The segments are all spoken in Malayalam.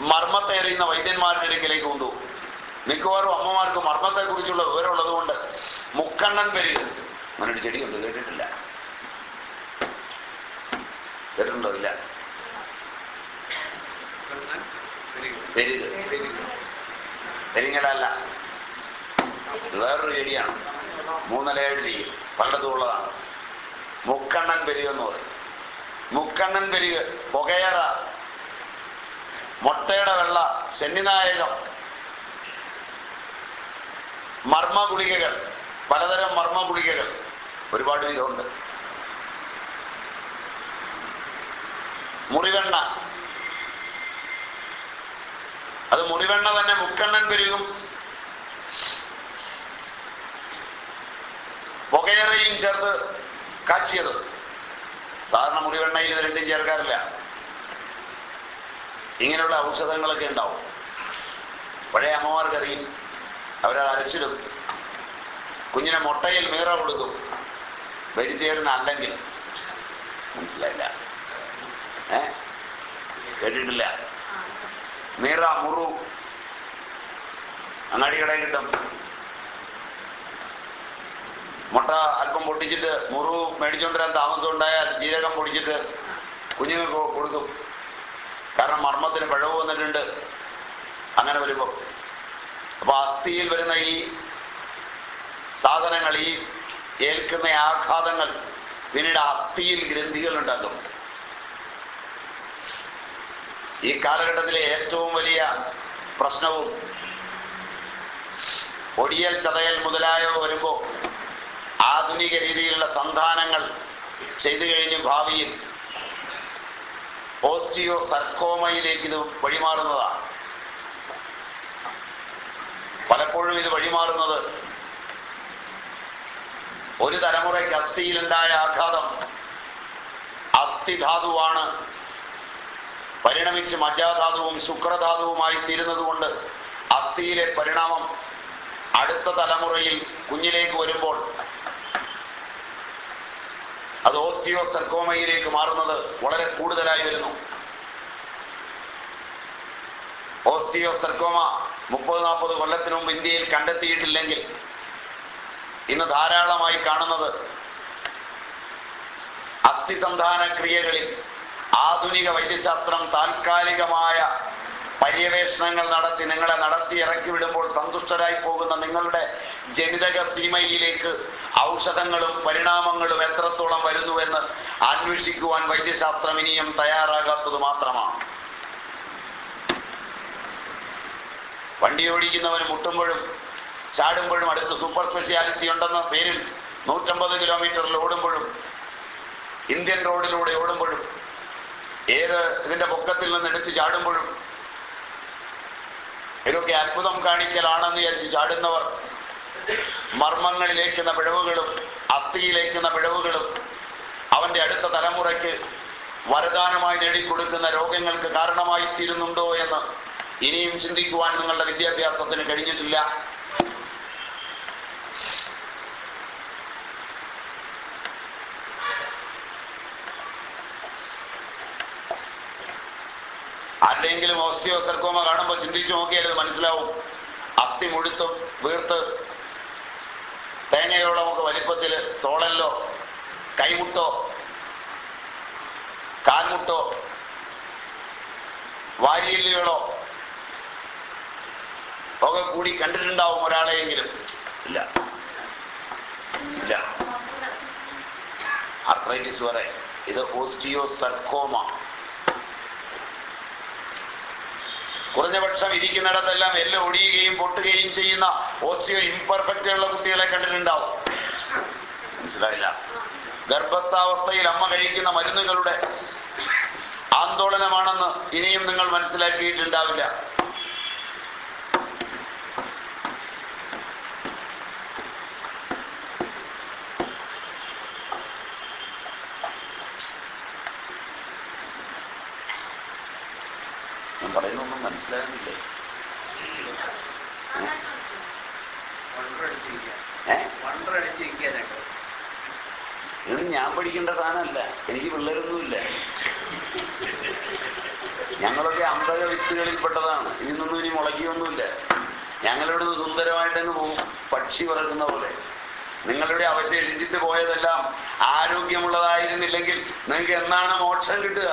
മർമ്മത്തെ എറിയുന്ന വൈദ്യന്മാരുടെ ഇടയ്ക്കിലേക്ക് കൊണ്ടുപോകും മിക്കവാറും അമ്മമാർക്ക് മർമ്മത്തെ കുറിച്ചുള്ള വിവരമുള്ളത് കൊണ്ട് മുക്കണ്ണൻ പെരുക് അങ്ങനൊരു ചെടിയുണ്ട് കേട്ടിട്ടില്ല. കേട്ടിട്ടുണ്ടോ ഇല്ല? പെരുക് പെരിങ്ങലല്ല. വേറൊരു ചെടിയാണ്. പലതും ഉള്ളതാണ്. മുക്കണ്ണൻ പെരുക് എന്ന് പറയും. മുക്കണ്ണൻ പെരുക് പുകയറ. മുട്ടയുടെ വെള്ള ശനിനായകം മർമ്മ ഗുളികകൾ പലതരം മർമ്മ ഗുളികകൾ ഒരുപാട് വിധമുണ്ട്. മുറിവെണ്ണ. അത് മുറിവെണ്ണ തന്നെ മുക്കെണ്ണൻ പെരുകും. പുകയറയും ചേർത്ത് കാച്ചിയത്. സാധാരണ മുറിവെണ്ണയിൽ ഇത് രണ്ടും ചേർക്കാറില്ല. ഇങ്ങനെയുള്ള ഔഷധങ്ങളൊക്കെ ഉണ്ടാവും. പഴയ അമ്മമാർക്കറിയും. അവരത് അരച്ചിടും. കുഞ്ഞിനെ മുട്ടയിൽ മീറ കൊടുക്കും. വെജിറ്റേറിയൻ അല്ലെങ്കിൽ മനസ്സിലായില്ല. ഏ? കേട്ടിട്ടില്ല. മീറ മുറു. അങ്ങാടികളെ കിട്ടും. മുട്ട അല്പം പൊട്ടിച്ചിട്ട് മുറു മേടിച്ചുകൊണ്ടിരാൻ താമസം ഉണ്ടായാൽ ജീരകം പൊടിച്ചിട്ട് കുഞ്ഞുങ്ങൾക്ക് കൊടുക്കും. കാരണം മർമ്മത്തിന് പിഴവ് വന്നിട്ടുണ്ട്. അങ്ങനെ വരുമ്പോൾ അപ്പൊ അസ്ഥിയിൽ വരുന്ന ഈ സാധനങ്ങൾ ഈ ഏൽക്കുന്ന ആഘാതങ്ങൾ പിന്നീട് അസ്ഥിയിൽ ഗ്രന്ഥികൾ ഉണ്ടാക്കും. ഈ കാലഘട്ടത്തിലെ ഏറ്റവും വലിയ പ്രശ്നവും ഒടിയൽ ചതയൽ മുതലായവ വരുമ്പോൾ ആധുനിക രീതിയിലുള്ള സന്താനങ്ങൾ ചെയ്തു കഴിഞ്ഞ് ഭാവിയിൽ ഓസ്റ്റിയോ സർക്കോമയിലേക്ക് ഇത് വഴിമാറുന്നതാണ്. പലപ്പോഴും ഇത് വഴിമാറുന്നത് ഒരു തലമുറയ്ക്ക് അസ്ഥിയിലുണ്ടായ ആഘാതം അസ്ഥിധാതുവാണ്. പരിണമിച്ച് മജ്ജാധാതുവും ശുക്രധാതുവുമായി തീരുന്നതുകൊണ്ട് അസ്ഥിയിലെ പരിണാമം അടുത്ത തലമുറയിൽ കുഞ്ഞിലേക്ക് വരുമ്പോൾ അത് ഓസ്റ്റിയോ സർക്കോമയിലേക്ക് മാറുന്നത് വളരെ കൂടുതലായി വരുന്നു. ഓസ്റ്റിയോ സർക്കോമ മുപ്പത് നാൽപ്പത് കൊല്ലത്തിനു മുമ്പ് ഇന്ത്യയിൽ കണ്ടെത്തിയിട്ടില്ലെങ്കിൽ ഇന്ന് ധാരാളമായി കാണുന്നത് അസ്ഥിസന്ധാന ക്രിയകളിൽ ആധുനിക വൈദ്യശാസ്ത്രം താൽക്കാലികമായ പര്യവേഷണങ്ങൾ നടത്തി നിങ്ങളെ നടത്തി ഇറക്കി വിടുമ്പോൾ സന്തുഷ്ടരായി പോകുന്ന നിങ്ങളുടെ ജനിതക സീമയിലേക്ക് ഔഷധങ്ങളും പരിണാമങ്ങളും എത്രത്തോളം വരുന്നുവെന്ന് അന്വേഷിക്കുവാൻ വൈദ്യശാസ്ത്രം ഇനിയും തയ്യാറാകാത്തത് മാത്രമാണ്. വണ്ടി ഓടിക്കുന്നവർ മുട്ടുമ്പോഴും ചാടുമ്പോഴും അടുത്ത് സൂപ്പർ സ്പെഷ്യാലിറ്റി ഉണ്ടെന്ന പേരിൽ നൂറ്റമ്പത് കിലോമീറ്ററിൽ ഓടുമ്പോഴും ഇന്ത്യൻ റോഡിലൂടെ ഓടുമ്പോഴും ഏത് ഇതിന്റെ പൊക്കത്തിൽ നിന്ന് എടുത്ത് ചാടുമ്പോഴും ഇതൊക്കെ അത്ഭുതം കാണിക്കലാണെന്ന് വിചാരിച്ച് ചാടുന്നവർ മർമ്മങ്ങളിലേക്കുന്ന പിഴവുകളും അസ്ഥിയിലേക്കുന്ന പിഴവുകളും അവന്റെ അടുത്ത തലമുറയ്ക്ക് വരദാനമായി നേടിക്കൊടുക്കുന്ന രോഗങ്ങൾക്ക് കാരണമായി തീരുന്നുണ്ടോ എന്ന് ഇനിയും ചിന്തിക്കുവാൻ നിങ്ങളുടെ വിദ്യാഭ്യാസത്തിന് കഴിഞ്ഞിട്ടില്ല. ആരുടെയെങ്കിലും ഓസ്റ്റിയോ സർക്കോമ കാണുമ്പോൾ ചിന്തിച്ചു നോക്കിയാൽ അത് മനസ്സിലാവും. അസ്ഥി മുഴുത്തും വീർത്ത്. തേങ്ങയോളം നമുക്ക് വലിപ്പത്തിൽ തോളല്ലോ കൈമുട്ടോ കാൽമുട്ടോ വാരിയല്ലുകളോ ഒക്കെ കൂടി കണ്ടിട്ടുണ്ടാവും ഒരാളെയെങ്കിലും. ഇല്ല. ഇല്ല. ആർത്രൈറ്റിസ് വരെ ഇത് ഓസ്റ്റിയോ സർക്കോമ കുറഞ്ഞപക്ഷം ഇരിക്കുന്നിടത്തെല്ലാം എല്ലാം ഒടിയുകയും പൊട്ടുകയും ചെയ്യുന്ന ഓസ്റ്റിയോ ഇംപെർഫെക്റ്റ് ഉള്ള കുട്ടികളെ കണ്ടിട്ടുണ്ടാവും. മനസ്സിലായില്ല? ഗർഭസ്ഥാവസ്ഥയിൽ അമ്മ കഴിക്കുന്ന മരുന്നുകളുടെ ആന്തോളനമാണെന്ന് ഇനിയും നിങ്ങൾ മനസ്സിലാക്കിയിട്ടുണ്ടാവില്ല ഞാൻ പറയുന്നൊന്നും മനസ്സിലാകുന്നില്ലേ ഏ ഇത് ഞാൻ പഠിക്കേണ്ട സാധനമല്ല. എനിക്ക് പിള്ളേരൊന്നുമില്ല. ഞങ്ങളൊക്കെ അമ്പത് വിത്തുകളിൽപ്പെട്ടതാണ് ഇതിനൊന്നും ഇനി മുളകിയൊന്നുമില്ല. ഞങ്ങളിവിടുന്ന് സുന്ദരമായിട്ടങ്ങ് പോകും. പക്ഷി പറക്കുന്ന പോലെ. നിങ്ങളുടെ അവശേഷിച്ചിട്ട് പോയതെല്ലാം ആരോഗ്യമുള്ളതായിരുന്നില്ലെങ്കിൽ നിങ്ങൾക്ക് എന്നാണ് മോക്ഷം കിട്ടുക?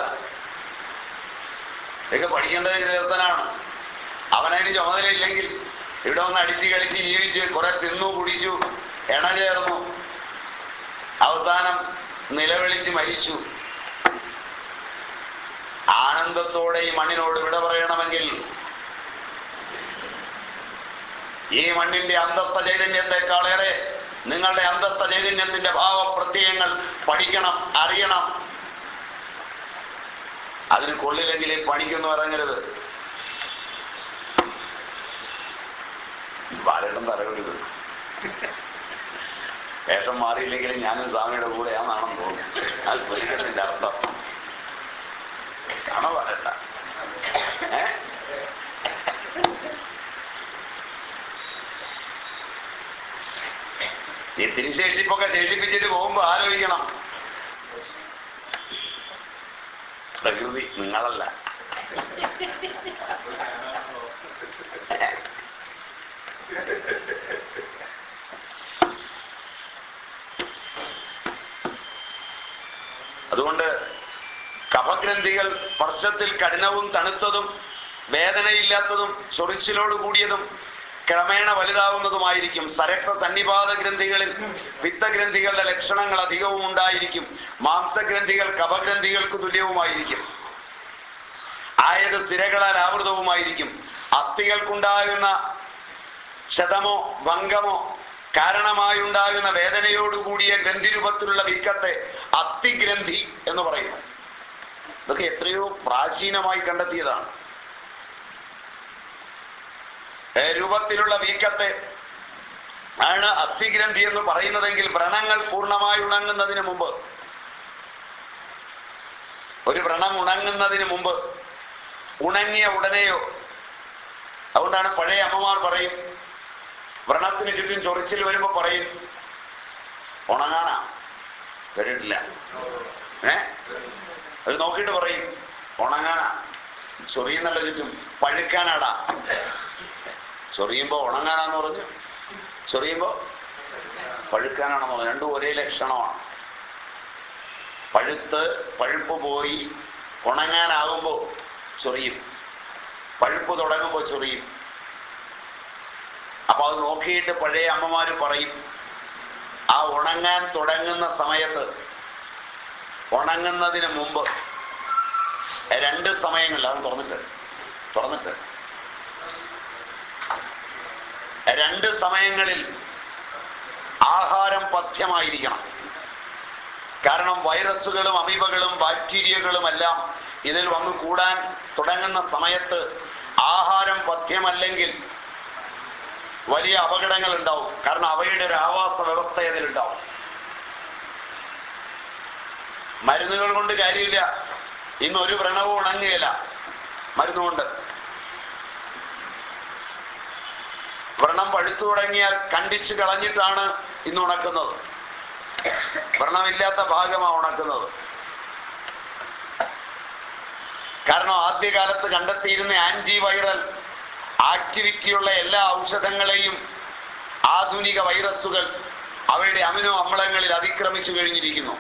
ഇതൊക്കെ പഠിക്കേണ്ടത് ചേർത്തനാണ് അവനതിന് ചുമതലയില്ലെങ്കിൽ ഇവിടെ വന്ന് അടിച്ചു കളിച്ച് ജീവിച്ച് കുറെ തിന്നു കുടിച്ചു എണ ചേർന്നു. അവസാനം നിലവിളിച്ച് മരിച്ചു. ആനന്ദത്തോടെ ഈ മണ്ണിനോട് വിട പറയണമെങ്കിൽ ഈ മണ്ണിന്റെ അന്തസ്ഥ ചൈതന്യത്തെക്കാളേറെ നിങ്ങളുടെ അന്തസ്ഥ ചൈതന്യത്തിന്റെ ഭാവപ്രത്യയങ്ങൾ പഠിക്കണം അറിയണം. അതിന് കൊള്ളില്ലെങ്കിൽ പണിക്കൊന്നും ഇറങ്ങരുത്. ബാലേട്ടൻ തലവിടുത് വേഷം മാറിയില്ലെങ്കിലും ഞാനും സ്വാമിയുടെ കൂടെയാണെന്നാണെന്ന് തോന്നുന്നു. അത് സ്മരിക്കുന്നതിന്റെ അർത്ഥം. ആണോ പറയട്ട? ഏ? ശേഷിപ്പൊക്കെ ശേഷിപ്പിച്ചിട്ട് പോകുമ്പോ ആലോചിക്കണം. പ്രകൃതി നിങ്ങളല്ല. അതുകൊണ്ട് കഫഗ്രന്ഥികൾ സ്പർശത്തിൽ കഠിനവും തണുത്തതും വേദനയില്ലാത്തതും ചൊറിച്ചിലോട് കൂടിയതും ക്രമേണ വലുതാവുന്നതുമായിരിക്കും. സരക്ത സന്നിപാത ഗ്രന്ഥികളിൽ വിത്തഗ്രന്ഥികളുടെ ലക്ഷണങ്ങൾ അധികവും ഉണ്ടായിരിക്കും. മാംസഗ്രന്ഥികൾ കഫഗ്രന്ഥികൾക്ക് തുല്യവുമായിരിക്കും. ആയത് സ്ഥിരകളാൽ ആവൃതവുമായിരിക്കും. അസ്ഥികൾക്കുണ്ടാകുന്ന ക്ഷതമോ ഭംഗമോ കാരണമായുണ്ടാകുന്ന വേദനയോടുകൂടിയ ഗ്രന്ഥിരൂപത്തിലുള്ള വീക്കത്തെ അത്തിഗ്രന്ഥി എന്ന് പറയുന്നു. ഇതൊക്കെ എത്രയോ പ്രാചീനമായി കണ്ടെത്തിയതാണ്. രൂപത്തിലുള്ള വീക്കത്തെ ആണ് അസ്ഥിഗ്രന്ഥി എന്ന് പറയുന്നതെങ്കിൽ വ്രണങ്ങൾ പൂർണമായി ഉണങ്ങുന്നതിന് മുമ്പ് ഒരു വ്രണം ഉണങ്ങുന്നതിന് മുമ്പ് ഉണങ്ങിയ ഉടനെയോ അതുകൊണ്ടാണ് പഴയ അമ്മമാർ പറയും വ്രണത്തിന് ചുറ്റും ചൊറിച്ചിൽ വരുമ്പോ പറയും ഉണങ്ങാനാ? കേട്ടിട്ടില്ല ഏ? അത് നോക്കിയിട്ട് പറയും ഉണങ്ങാനാ? ചൊറിയുന്നല്ല ചുറ്റും പഴുക്കാനാടാ? ചൊറിയുമ്പോ ഉണങ്ങാനാന്ന് പറഞ്ഞു. ചൊറിയുമ്പോ പഴുക്കാനാണെന്ന് പറഞ്ഞു. രണ്ടും ഒരേ ലക്ഷണമാണ്. പഴുത്ത് പഴുപ്പ് പോയി ഉണങ്ങാനാകുമ്പോ ചൊറിയും. പഴുപ്പ് തുടങ്ങുമ്പോ ചൊറിയും. അപ്പൊ അത് നോക്കിയിട്ട് പഴയ അമ്മമാര് പറയും ആ ഉണങ്ങാൻ തുടങ്ങുന്ന സമയത്ത് ഉണങ്ങുന്നതിന് മുമ്പ് രണ്ട് സമയങ്ങളിൽ അത് തുറന്നിട്ട് തുറന്നിട്ട്. രണ്ട് സമയങ്ങളിൽ ആഹാരം പഥ്യമായിരിക്കണം. കാരണം വൈറസുകളും അമീബകളും ബാക്ടീരിയകളും എല്ലാം ഇതിൽ വന്നു കൂടാൻ തുടങ്ങുന്ന സമയത്ത് ആഹാരം പഥ്യമല്ലെങ്കിൽ വലിയ അപകടങ്ങൾ ഉണ്ടാവും കാരണം അവയുടെ ഒരു ആവാസ വ്യവസ്ഥ അതിലുണ്ടാവും. മരുന്നുകൾ കൊണ്ട് കാര്യമില്ല. ഇന്ന് ഒരു വ്രണവും ഉണങ്ങുകയില്ല. മരുന്നുകൊണ്ട്. വ്രണം പഴുത്തു തുടങ്ങിയാൽ കണ്ടിച്ചു കളഞ്ഞിട്ടാണ് ഇന്ന് ഉണക്കുന്നത്. വ്രണമില്ലാത്ത ഭാഗമാണ് ഉണക്കുന്നത്. കാരണം ആദ്യകാലത്ത് കണ്ടെത്തിയിരുന്ന ആന്റിവൈറൽ ആക്ടിവിറ്റിയുള്ള എല്ലാ ഔഷധങ്ങളെയും ആധുനിക വൈറസുകൾ അവയുടെ അമിനോ അമ്ലങ്ങളിൽ അതിക്രമിച്ചു കഴിഞ്ഞിരിക്കുന്നു.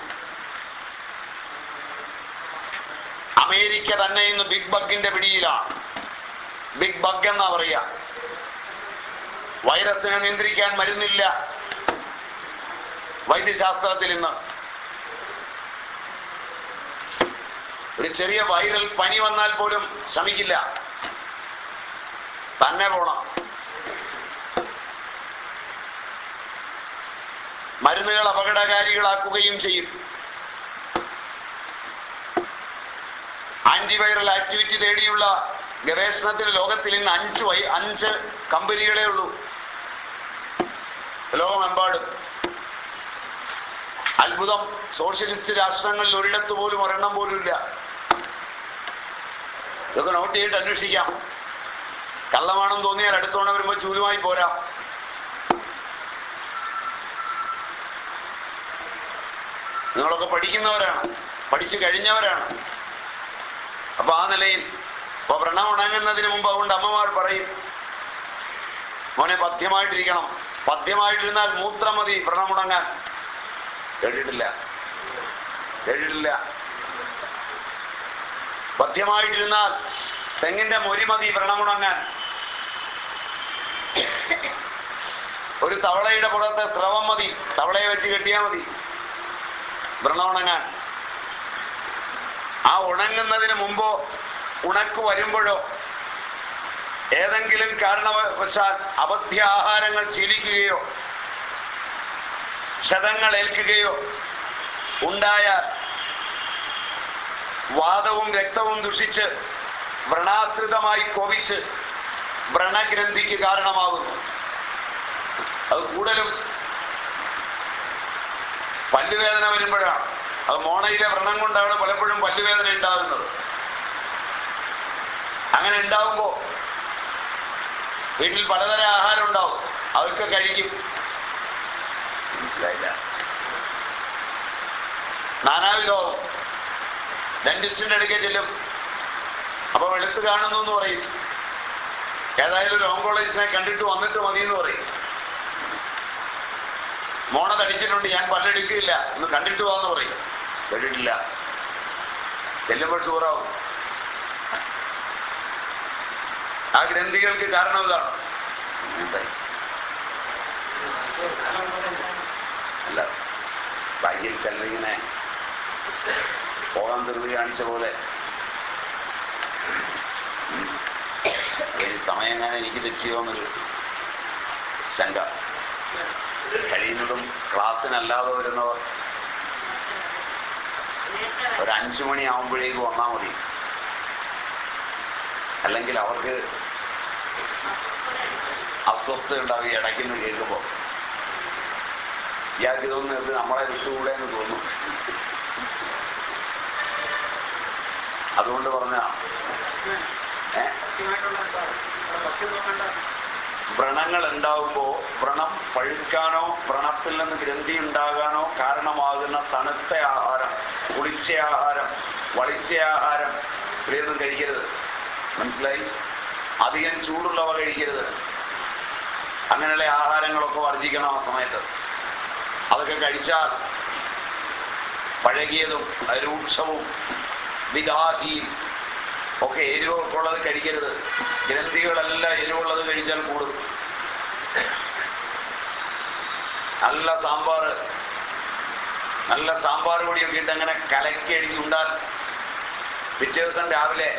അമേരിക്ക തന്നെ ഇന്ന് ബിഗ് ബഗിന്റെ പിടിയിലാണ്. ബിഗ് ബഗ് എന്നാ പറയാ? വൈറസിനെ നിയന്ത്രിക്കാൻ മരുന്നില്ല. വൈദ്യശാസ്ത്രത്തിൽ ഇന്ന്. ഒരു ചെറിയ വൈറൽ പനി വന്നാൽ പോലും ശ്രമിക്കില്ല. തന്നെ പോണം. മരുന്നുകൾ അപകടകാരികളാക്കുകയും ചെയ്യും. ആന്റിവൈറൽ ആക്ടിവിറ്റി തേടിയുള്ള ഗവേഷണത്തിൽ ലോകത്തിൽ ഇന്ന് അഞ്ച് വൈ അഞ്ച് കമ്പനികളേ ഉള്ളൂ. ലോകമെമ്പാടും. അത്ഭുതം. സോഷ്യലിസ്റ്റ് രാഷ്ട്രങ്ങളിൽ ഒരിടത്ത് പോലും ഒരെണ്ണം പോലും ഇല്ല ഇതൊക്കെ നോട്ട് ചെയ്തിട്ട് അന്വേഷിക്കാം. കള്ളമാണെന്ന് തോന്നിയാൽ അടുത്തോണം വരുമ്പോ ചൂലുമായി പോരാ. നിങ്ങളൊക്കെ പഠിക്കുന്നവരാണ്. പഠിച്ചു കഴിഞ്ഞവരാണ്. അപ്പൊ ആ നിലയിൽ അപ്പൊ വ്രണം ഉണങ്ങുന്നതിന് മുമ്പ് അതുകൊണ്ട് അമ്മമാർ പറയും മോനെ പഥ്യമായിട്ടിരിക്കണം. പഥ്യമായിട്ടിരുന്നാൽ മൂത്രം മതി വ്രണം ഉണങ്ങാൻ. കേട്ടിട്ടില്ല. കേട്ടിട്ടില്ല. പഥ്യമായിട്ടിരുന്നാൽ തെങ്ങിന്റെ മൊരി മതി വ്രണമുണങ്ങാൻ ഒരു തവളയുടെ പുറത്ത് സ്രവം മതി. തവളയെ വെച്ച് കെട്ടിയാൽ മതി. വ്രണം ഉണങ്ങാൻ ആ ഉണങ്ങുന്നതിന് മുമ്പോ ഉണക്ക് വരുമ്പോഴോ ഏതെങ്കിലും കാരണവശാൽ അബദ്ധ്യാഹാരങ്ങൾ ശീലിക്കുകയോ ക്ഷതങ്ങൾ ഏൽക്കുകയോ ഉണ്ടായ വാദവും രക്തവും ദുഷിച്ച് വ്രണാശ്രിതമായി കൊവിച്ച് വ്രണഗ്രന്ഥിക്ക് കാരണമാകുന്നു. അത് കൂടുതലും പല്ലുവേദന വരുമ്പോഴാണ്. അത് മോണയിലെ വ്രണം കൊണ്ടാണ് പലപ്പോഴും പല്ലുവേദന ഉണ്ടാകുന്നത്. അങ്ങനെ ഉണ്ടാവുമ്പോ വീട്ടിൽ പലതരം ആഹാരം ഉണ്ടാവും. അതൊക്കെ കഴിക്കും. മനസ്സിലായില്ല? നാനാവിധവും ഡെന്റിസ്റ്റിന്റെ അടുക്കൽ ചെല്ലും. അപ്പൊ വെളുത്ത് കാണുന്നു എന്ന് പറയും. ഏതായാലും ഒരു ഓങ്കോളജിസ്റ്റിനെ കണ്ടിട്ട് വന്നിട്ട് മതി എന്ന് പറയും. മോണ തടിച്ചിട്ടുണ്ട് ഞാൻ പല്ലെടുക്കില്ല ഒന്ന് കണ്ടിട്ട് പോവാന്ന് പറയും. കേട്ടിട്ടില്ല. ചെല്ലുമ്പോൾ ഷൂറാവും ആ ഗ്രന്ഥികൾക്ക് കാരണം ഇതാണ്. അല്ല ബാക്കിൽ ചെല്ലിങ്ങനെ പോകാൻ ധൃതി കാണിച്ച പോലെ. സമയം ഞാൻ എനിക്ക് തെറ്റിയോന്നൊരു ശങ്ക. കഴിയുന്നതും ക്ലാസ്സിനല്ലാതെ വരുന്നവർ ഒരു അഞ്ചു മണി ആവുമ്പോഴേക്കും വന്നാൽ മതി. അല്ലെങ്കിൽ അവർക്ക് അസ്വസ്ഥത ഉണ്ടാവും ഈ ഇടയ്ക്കുന്ന് കേൾക്കുമ്പോൾ. ഇയാൾക്ക് ഇതൊന്നും ഇത് നമ്മളെ വിട്ടുകൂടെ എന്ന് തോന്നും. അതുകൊണ്ട് പറഞ്ഞ വ്രണങ്ങൾ ഉണ്ടാവുമ്പോ വ്രണം പഴുക്കാനോ വ്രണത്തിൽ നിന്ന് ഗ്രന്ഥി ഉണ്ടാകാനോ കാരണമാകുന്ന തണുത്ത ആഹാരം കുളിച്ച ആഹാരം വളിച്ച ആഹാരം ഇവയൊന്നും കഴിക്കരുത്. മനസ്സിലായി? അധികം ചൂടുള്ളവ കഴിക്കരുത്. അങ്ങനെയുള്ള ആഹാരങ്ങളൊക്കെ വർജിക്കണം ആ സമയത്ത്. അതൊക്കെ കഴിച്ചാൽ പഴകിയതും രൂക്ഷവും വിദാഹിയും ഒക്കെ എരിവൊക്കെ ഉള്ളത് കഴിക്കരുത്. ഗ്രന്ഥികളെല്ലാം എരിവുള്ളത് കഴിച്ചാൽ കൂടും. നല്ല സാമ്പാർ നല്ല സാമ്പാർ പൊടിയൊക്കെ ഇട്ട് അങ്ങനെ കലക്കി അടിച്ചുണ്ടാൽ പിറ്റേ ദിവസം രാവിലെ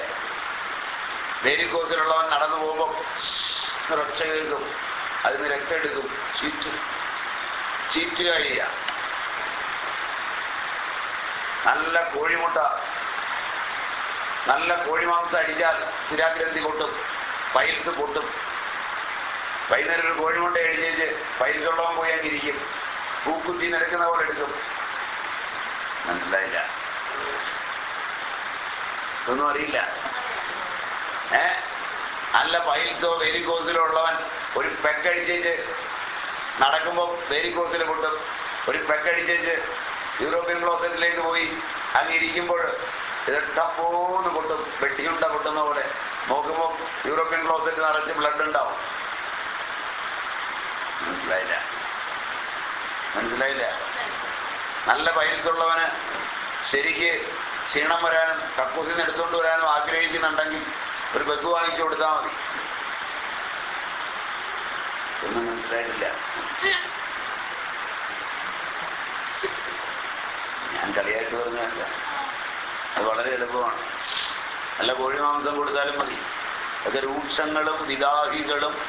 വേലിക്കോസിലുള്ളവൻ നടന്നു പോകുമ്പോൾ ഒരൊച്ച കേൾക്കും. അതിന് രക്തം എടുക്കും. ചീറ്റ്. ചീറ്റുക ചെയ്യുക നല്ല കോഴിമുട്ട. നല്ല കോഴിമാംസം അടിച്ചാൽ സ്ഥിരാഗ്രന്ഥി പൊട്ടും പൈൽസ് പൊട്ടും. വൈകുന്നേരം ഒരു കോഴിമുട്ട എഴുതിയേച്ച് പൈൽസ് ഉള്ളവൻ പോയി അങ്ങിരിക്കും പൂക്കുത്തി നിരക്കുന്ന പോലെ എടുക്കും. മനസ്സിലായില്ല? ഒന്നും അറിയില്ല. ഏ? നല്ല പൈൽസോ വെരിക്കോസിലോ ഉള്ളവൻ ഒരു പെക്കടിച്ചേച്ച് നടക്കുമ്പോൾ വെരിക്കോസിൽ പൊട്ടും. ഒരു പെക്കടിച്ചേച്ച് യൂറോപ്യൻ ക്ലോസറ്റിലേക്ക് പോയി അങ്ങിരിക്കുമ്പോൾ ഇതൊക്കെ പൊട്ടും വെട്ടിയുണ്ട പൊട്ടുന്ന പോലെ. നോക്കുമ്പോൾ യൂറോപ്യൻ ക്ലോസറ്റ് നിറച്ച് ബ്ലഡ് ഉണ്ടാവും. മനസ്സിലായില്ല? മനസ്സിലായില്ല? നല്ല പൈൽസുള്ളവന് ശരിക്ക് ക്ഷീണം വരാനും കക്കൂസിൽ നിന്ന് എടുത്തുകൊണ്ട് വരാനും ആഗ്രഹിക്കുന്നുണ്ടെങ്കിൽ ഒരു ബസ് വാങ്ങിച്ചു കൊടുത്താൽ മതി. ഒന്നും മനസ്സിലായിട്ടില്ല. ഞാൻ കളിയായിട്ട് പറഞ്ഞല്ല അത് വളരെ എളുപ്പമാണ്. നല്ല കോഴി മാംസം കൊടുത്താലും മതി. അത് രൂക്ഷങ്ങളും വിദാഹികളും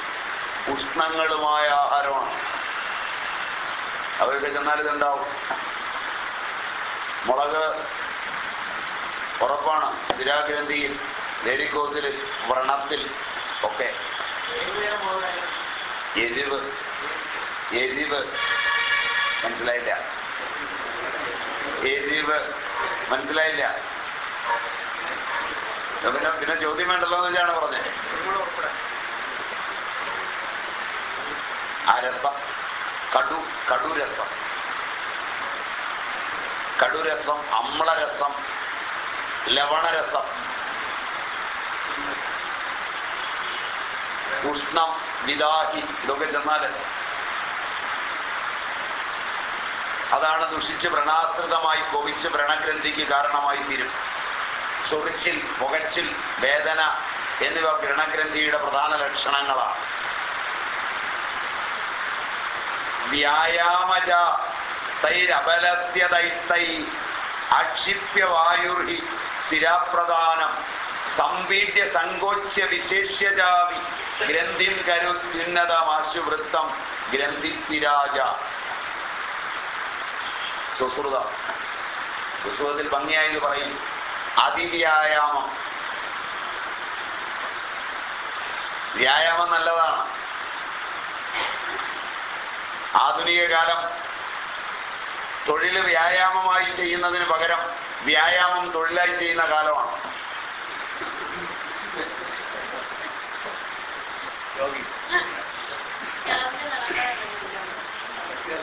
ഉഷ്ണങ്ങളുമായ ആഹാരമാണ്. അവരുടെ ചെന്നാൽ ഇതുണ്ടാവും. മുളക് ഉറപ്പാണ്. സ്ഥിരാഗ്രന്ഥിയിൽ വെരിക്കോസിൽ വ്രണത്തിൽ ഒക്കെ. എരിവ്. എരിവ്. മനസ്സിലായില്ല. എരിവ്. മനസ്സിലായില്ല. പിന്നെ പിന്നെ ചോദ്യം വേണ്ടല്ലോ എന്ന് പറഞ്ഞത്. ആ രസം. കടു കടുരസം. കടുരസം അമ്ലരസം ലവണരസം. ഉഷ്ണം വിദാഹി ഇതൊക്കെ ചെന്നാൽ. അതാണ് ദുഷിച്ച് വ്രണാശ്രിതമായി കൊവിച്ച് വ്രണഗ്രന്ഥിക്ക് കാരണമായി തീരും. ചൊറിച്ചിൽ പുകച്ചിൽ വേദന എന്നിവ വ്രണഗ്രന്ഥിയുടെ പ്രധാന ലക്ഷണങ്ങളാണ്. വ്യായാമജ തൈരബലസ്യതൈസ്തൈ അക്ഷിപ്യവായുർഹി സ്ഥിരാപ്രധാനം. സംപീഡ്യ സങ്കോച്യ വിശേഷ്യജാവി ഗ്രന്ഥിം കരുത്യുന്നതമാശുവൃത്തം ഗ്രന്ഥിസ്ഥിരാജ സുശ്രുതം. സുശ്രുതത്തിൽ ഭംഗിയായത് പറയും. അതിവ്യായാമം. വ്യായാമം നല്ലതാണ്. ആധുനിക കാലം തൊഴിൽ വ്യായാമമായി ചെയ്യുന്നതിന് പകരം വ്യായാമം തൊഴിലായി ചെയ്യുന്ന കാലമാണ്.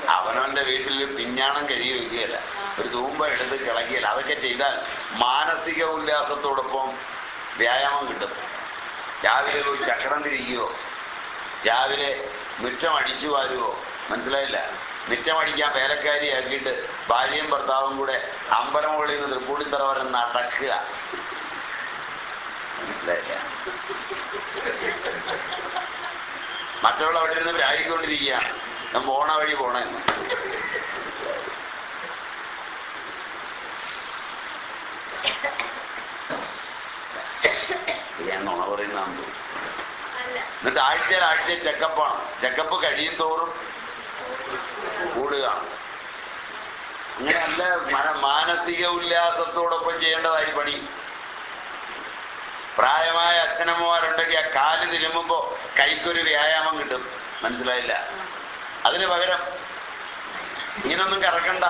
അവനവന്റെ വീട്ടിൽ പിഞ്ഞാണം കഴിയ വെക്കുകയല്ല ഒരു തൂമ്പ എടുത്ത് കിളകിയല്ല അതൊക്കെ ചെയ്താൽ മാനസിക ഉല്ലാസത്തോടൊപ്പം വ്യായാമം കിട്ടും. രാവിലെ പോയി ചക്രം തിരിക്കുകയോ രാവിലെ മിറ്റം അടിച്ചു വാരുവോ? മനസ്സിലായില്ല? മിറ്റമടിക്കാൻ വേലക്കാരിയാക്കിയിട്ട് ഭാര്യയും ഭർത്താവും കൂടെ അമ്പലമുകളിൽ നിന്ന് തൃപ്പൂണിത്തറ വരെ നടക്കുക. മനസ്സിലായില്ല? മറ്റുള്ള അവിടെ ഇരുന്ന് വ്യാഹിക്കൊണ്ടിരിക്കുകയാണ് ഞാൻ പോണ വഴി പോണെന്ന്. ഞാൻ നുണ പറയുന്നതാണെന്ന് തോന്നുന്നു എന്നിട്ട് ആഴ്ചയിൽ ആഴ്ച ചെക്കപ്പാണ് ചെക്കപ്പ് കഴിയും തോറും കൂടുകയാണ് അങ്ങനെ നല്ല മാനസിക ഉല്ലാസത്തോടൊപ്പം ചെയ്യേണ്ടതായി പണി. പ്രായമായ അച്ഛനമ്മമാരുണ്ടെങ്കിൽ ആ കാൽ തിരുമ്പുമ്പോ കൈക്കൊരു വ്യായാമം കിട്ടും. മനസ്സിലായില്ല? അതിന് പകരം ഇങ്ങനൊന്നും കറക്കണ്ട.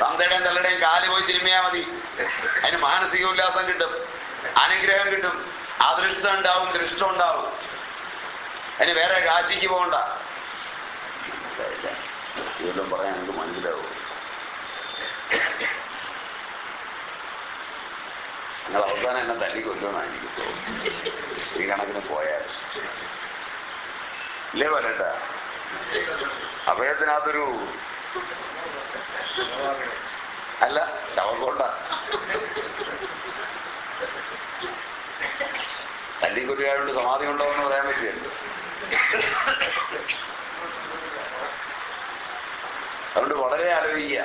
തന്തയുടെയും തള്ളയുടെയും കാൽ പോയി തിരുമ്മിയാ മതി. അതിന് മാനസിക ഉല്ലാസം കിട്ടും. അനുഗ്രഹം കിട്ടും. അദൃഷ്ടം ഉണ്ടാവും ദൃഷ്ടം ഉണ്ടാവും. അതിന് വേറെ കാശിക്ക് പോകണ്ട. ഇതെല്ലാം പറയാൻ എനിക്ക് മനസ്സിലാവും നിങ്ങൾ അവസാനം എന്നെ തല്ലിക്കൊല്ലുമെന്നാണ് എനിക്ക് തോന്നുന്നത്. ഈ കണക്കിന് പോയാൽ. ഇല്ലേ പറയട്ട അഭയത്തിനകത്തൊരു അല്ല ശവക്കൊണ്ട തല്ലിക്കൊല്ലുകാരോട് സമാധി ഉണ്ടോന്ന് പറയാൻ പറ്റിയല്ലോ അതുകൊണ്ട് വളരെ ആലോചിക്കുക.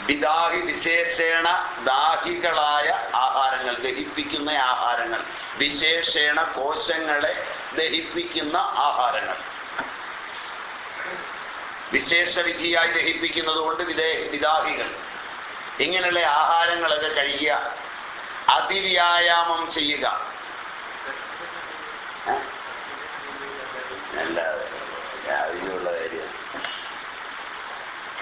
വിദാഹി വിശേഷേണ ദാഹികളായ ആഹാരങ്ങൾ ദഹിപ്പിക്കുന്ന ആഹാരങ്ങൾ. വിശേഷേണ കോശങ്ങളെ ദഹിപ്പിക്കുന്ന ആഹാരങ്ങൾ. വിശേഷവിധിയായി ദഹിപ്പിക്കുന്നത് കൊണ്ട് വിദേ വിദാഹികൾ. ഇങ്ങനെയുള്ള ആഹാരങ്ങളൊക്കെ കഴിക്കുക. അതിവ്യായാമം ചെയ്യുക. അല്ലാതെ രാവിലെയുള്ള കാര്യം.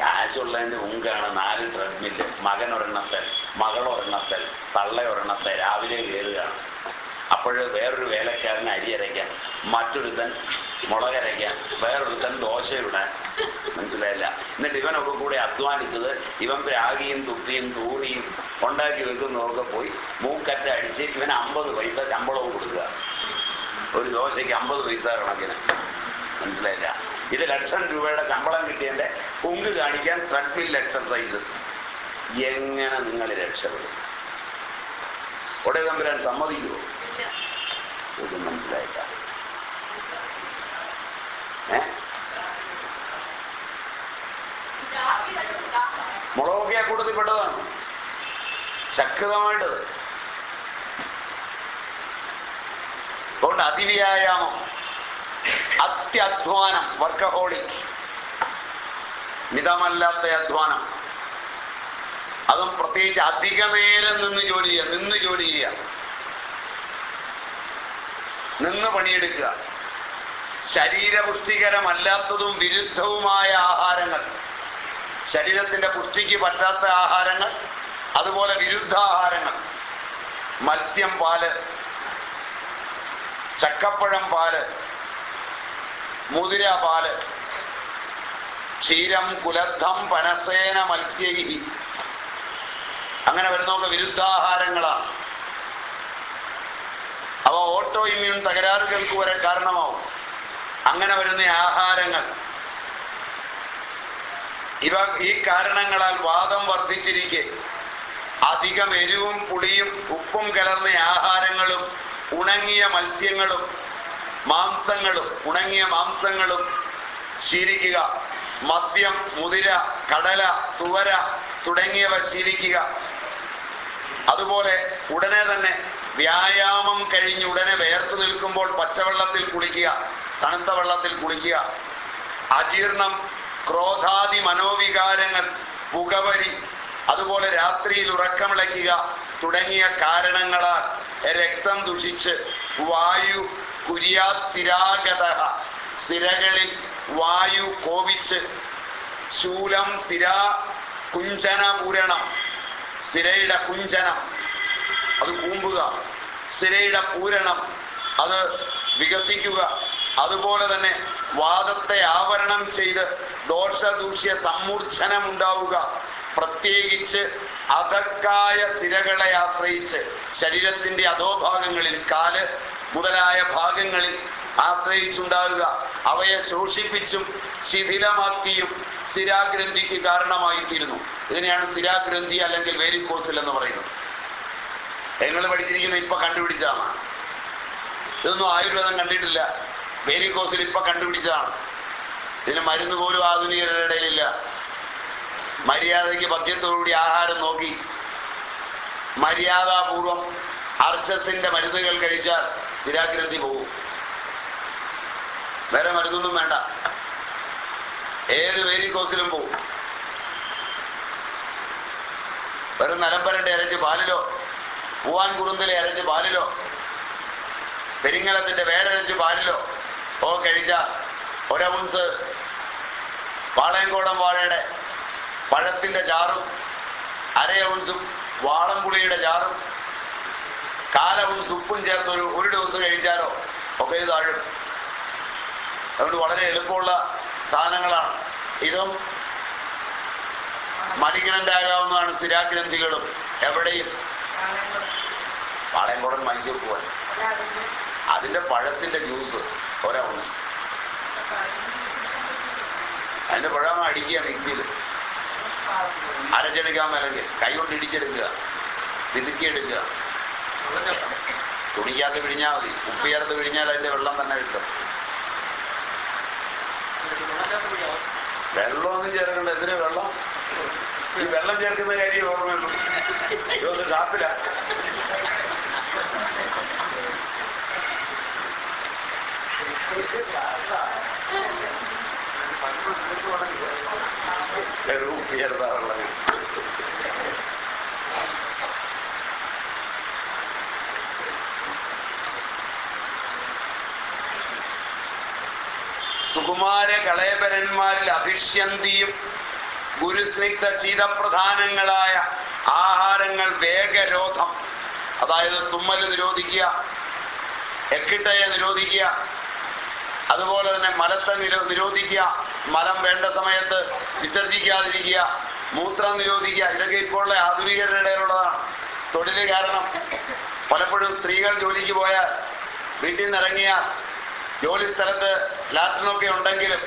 കാശുള്ളതിന്റെ മുങ്കാണ് നാല് ട്രെഡ്മില്ല് മകൻ ഒരെണ്ണത്തൽ മകൾ ഒരെണ്ണത്തൽ തള്ള ഒരെണ്ണത്തൽ രാവിലെ കയറുകയാണ് അപ്പോഴ് വേറൊരു വേലക്കാരന് അരി അരയ്ക്കാൻ മറ്റൊരുത്തൻ മുളകരയ്ക്കാൻ വേറൊരുത്തൻ ദോശ ഇടാൻ മനസ്സിലായില്ല. എന്നിട്ട് ഇവനൊക്കെ കൂടെ അധ്വാനിച്ചത് ഇവൻ രാഗിയും തുപ്പിയും തൂണിയും ഉണ്ടാക്കി വെക്കുന്നതൊക്കെ പോയി മൂക്കറ്റ അടിച്ച് ഇവൻ അമ്പത് പൈസ ശമ്പളവും കൊടുക്കുക. ഒരു ദോശയ്ക്ക് അമ്പത് പൈസ കണക്കിന്. മനസ്സിലായില്ല. ഇത് ലക്ഷം രൂപയുടെ ശമ്പളം കിട്ടിയതിന്റെ കുങ്ക് കാണിക്കാൻ ട്രെഡ്മിൽ എക്സർസൈസ് എങ്ങനെ നിങ്ങൾ രക്ഷപ്പെടും? ഉടനെ തമ്പുരാൻ സമ്മതിക്കുമോ ഇത് മനസ്സിലായില്ല. മുളകൊക്കെ ആ കൂട്ടത്തിൽ പെട്ടതാണ്. ശക്തമായിട്ടത്. അതുകൊണ്ട് അതിവ്യായാമം അത്യധ്വാനം വർക്കഹോളിക്. മിതമല്ലാത്ത അധ്വാനം. അതും പ്രത്യേകിച്ച് അധിക നേരം നിന്ന് ജോലി ചെയ്യുക നിന്ന് ജോലി ചെയ്യുക. നിന്ന് പണിയെടുക്കുക. ശരീരപുഷ്ടികരമല്ലാത്തതും വിരുദ്ധവുമായ ആഹാരങ്ങൾ. ശരീരത്തിന്റെ പുഷ്ടിക്ക് പറ്റാത്ത ആഹാരങ്ങൾ അതുപോലെ വിരുദ്ധ ആഹാരങ്ങൾ. മത്സ്യം പാൽ ചക്കപ്പഴം പാൽ മുതിര പാൽ ക്ഷീരം കുലദ്ധം പനസേന മത്സ്യഹി അങ്ങനെ വരുന്നവർക്ക് വിരുദ്ധാഹാരങ്ങളാണ്. അവ ഓട്ടോ ഇമ്മ്യൂൺ തകരാറുകൾക്ക് വരെ കാരണമാവും. അങ്ങനെ വരുന്ന ആഹാരങ്ങൾ. ഇവ ഈ കാരണങ്ങളാൽ വാദം വർദ്ധിച്ചിരിക്കെ. അധികം എരിവും പുളിയും ഉപ്പും കലർന്ന ആഹാരങ്ങളും ഉണങ്ങിയ മത്സ്യങ്ങളും മാംസങ്ങളും ഉണങ്ങിയ മാംസങ്ങളും ശീലിക്കുക. മദ്യം മുതിര കടല തുവര തുടങ്ങിയവ ശീലിക്കുക. അതുപോലെ ഉടനെ തന്നെ വ്യായാമം കഴിഞ്ഞ് ഉടനെ വേർത്തു നിൽക്കുമ്പോൾ പച്ചവെള്ളത്തിൽ കുളിക്കുക. തണുത്ത വെള്ളത്തിൽ കുളിക്കുക. അജീർണം ക്രോധാദി മനോവികാരങ്ങൾ പുകവരി അതുപോലെ രാത്രിയിൽ ഉറക്കമിളയ്ക്കുക തുടങ്ങിയ കാരണങ്ങളാൽ രക്തം ദുഷിച്ച് വായു കുര്യാത് സ്ഥിരാഗത. സ്ഥിരകളിൽ വായു കോപിച്ച് ശൂലം സിരാ കുഞ്ചന പൂരണം. സ്ഥിരയുടെ കുഞ്ചനം അത് കൂമ്പുക. സിരയുടെ പൂരണം അത് വികസിക്കുക. അതുപോലെ തന്നെ വാദത്തെ ആവരണം ചെയ്ത് ദോഷദൂഷ്യ സമ്മൂർച്ഛനം ഉണ്ടാവുക പ്രത്യേകിച്ച് അതക്കായ സിരകളെ ആശ്രയിച്ച് ശരീരത്തിന്റെ അധോഭാഗങ്ങളിൽ കാൽ മുതലായ ഭാഗങ്ങളിൽ ആശ്രയിച്ചുണ്ടാകുക അവയെ ശോഷിപ്പിച്ചും ശിഥിലമാക്കിയും സ്ഥിരാഗ്രന്ഥിക്ക് കാരണമായിത്തീരുന്നു. ഇതിനെയാണ് സ്ഥിരാഗ്രന്ഥി അല്ലെങ്കിൽ വേരിക്കോസിൽ എന്ന് പറയുന്നത്. നിങ്ങൾ പഠിച്ചിരിക്കുന്ന ഇപ്പൊ കണ്ടുപിടിച്ചാണ് ഇതൊന്നും ആയുർവേദം കണ്ടിട്ടില്ല. വേരിക്കോസിൽ ഇപ്പൊ കണ്ടുപിടിച്ചതാണ്. ഇതിന് മരുന്ന് പോലും ആധുനികരുടെ ഇടയിലില്ല. മര്യാദയ്ക്ക് പദ്യത്തോടുകൂടി ആഹാരം നോക്കി. മര്യാദാപൂർവം അർച്ചസിന്റെ മരുന്നുകൾ കഴിച്ചാൽ സ്ഥിരാഗ്രന്ഥി പോകും. വേറെ മരുന്നൊന്നും വേണ്ട. ഏത് വേരിക്കോസിലും പോകും വെറും നലമ്പരന്റെ അരച്ച് പാലിലോ പൂവാൻ കുറുന്തലെ അരച്ച് പാലിലോ പെരിങ്ങലത്തിന്റെ വേരരച്ച് പാലിലോ ഓ കഴിച്ച. ഒരൗൺസ് പാളയംകോടം വാഴയുടെ പഴത്തിന്റെ ചാറും അര ഔൺസും വാളംപുളിയുടെ ചാറും കാലവും സുപ്പും ചേർത്ത് ഒരു ഒരു ദിവസം കഴിച്ചാലോ? ഒക്കെ ഇത് താഴും. അതുകൊണ്ട് വളരെ എളുപ്പമുള്ള സാധനങ്ങളാണ്. ഇതും മലിഗ്നന്റ് ആകാവുന്നതാണ് സ്ഥിരാഗ്രന്ഥികളും എവിടെയും. പാളയംകോടൻ മൈസൂർ പോവാൻ. അതിന്റെ പഴത്തിന്റെ ജ്യൂസ്. ഒരൗൺസ് അതിന്റെ പഴം അടിക്കുക മിക്സിയിൽ അരച്ചെടുക്കാൻ കൈ കൊണ്ട് ഇടിച്ചെടുക്കുക. വിതുക്കിയെടുക്കുക. തുണിക്കകത്ത് പിഴിഞ്ഞാൽ മതി. ഉപ്പ് ചേർത്ത് പിഴിഞ്ഞാൽ അതിന്റെ വെള്ളം തന്നെ കിട്ടും. വെള്ളമൊന്നും ചേർക്കണ്ട. എന്തിനു വെള്ളം? ഈ വെള്ളം ചേർക്കുന്ന കാര്യം ഓർമ്മയുള്ളൂ ഇതൊന്ന് ഷാപ്പില ചേർത്താ വെള്ളം സുകുമാര കളയപരന്മാരിൽ അഭിഷ്യന്തിയും ഗുരുസ്നിഗ്ധ ശീതപ്രധാനങ്ങളായ ആഹാരങ്ങൾ വേഗരോധം അതായത് തുമ്മൽ നിരോധിക്കുക എക്കിട്ടയെ നിരോധിക്കുക അതുപോലെ തന്നെ മലത്തെ നിരോ നിരോധിക്കുക മലം വേണ്ട സമയത്ത് വിസർജിക്കാതിരിക്കുക മൂത്രം നിരോധിക്കുക ഇതൊക്കെ ഇപ്പോഴുള്ള ആധുനികരുടെ ഇടയിലുള്ളതാണ്. തൊഴിൽ കാരണം പലപ്പോഴും സ്ത്രീകൾ ജോലിക്ക് പോയാൽ വീട്ടിൽ നിന്ന് ഇറങ്ങിയാൽ ജോലി സ്ഥലത്ത് ലാറ്റിനൊക്കെ ഉണ്ടെങ്കിലും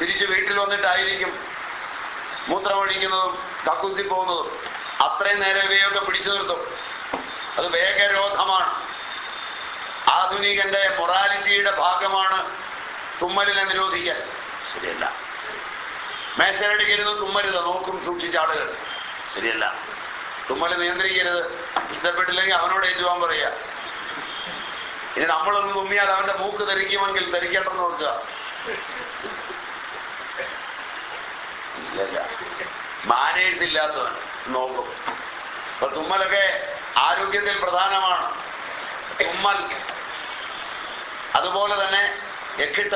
തിരിച്ച് വീട്ടിൽ വന്നിട്ടായിരിക്കും മൂത്രമൊഴിക്കുന്നതും കക്കൂസി പോകുന്നതും. അത്രയും നേരം ഇവയൊക്കെ പിടിച്ചു നിർത്തും. അത് വേഗരോധമാണ്. ആധുനികന്റെ മൊറാലിറ്റിയുടെ ഭാഗമാണ് തുമ്മലിനെ നിരോധിക്കാൻ. ശരിയല്ല. മേശരടിക്കരുത് തുമ്മരുത്. നോക്കും സൂക്ഷിച്ച ആളുകൾ. ശരിയല്ല. തുമ്മൽ നിയന്ത്രിക്കരുത്. ഇഷ്ടപ്പെട്ടില്ലെങ്കിൽ അവനോട് ഏറ്റുവാൻ പറയുക. ഇനി നമ്മളൊന്ന് തുമ്മിയാൽ അവന്റെ മൂക്ക് ധരിക്കുമെങ്കിൽ ധരിക്കട്ടെന്ന് നോക്കുക ഇല്ലല്ല മാനേഴ്സ് ഇല്ലാത്തവൻ. നോക്കും. അപ്പൊ തുമ്മലൊക്കെ ആരോഗ്യത്തിൽ പ്രധാനമാണ്. തുമ്മൽ. അതുപോലെ തന്നെ എക്കിട്ട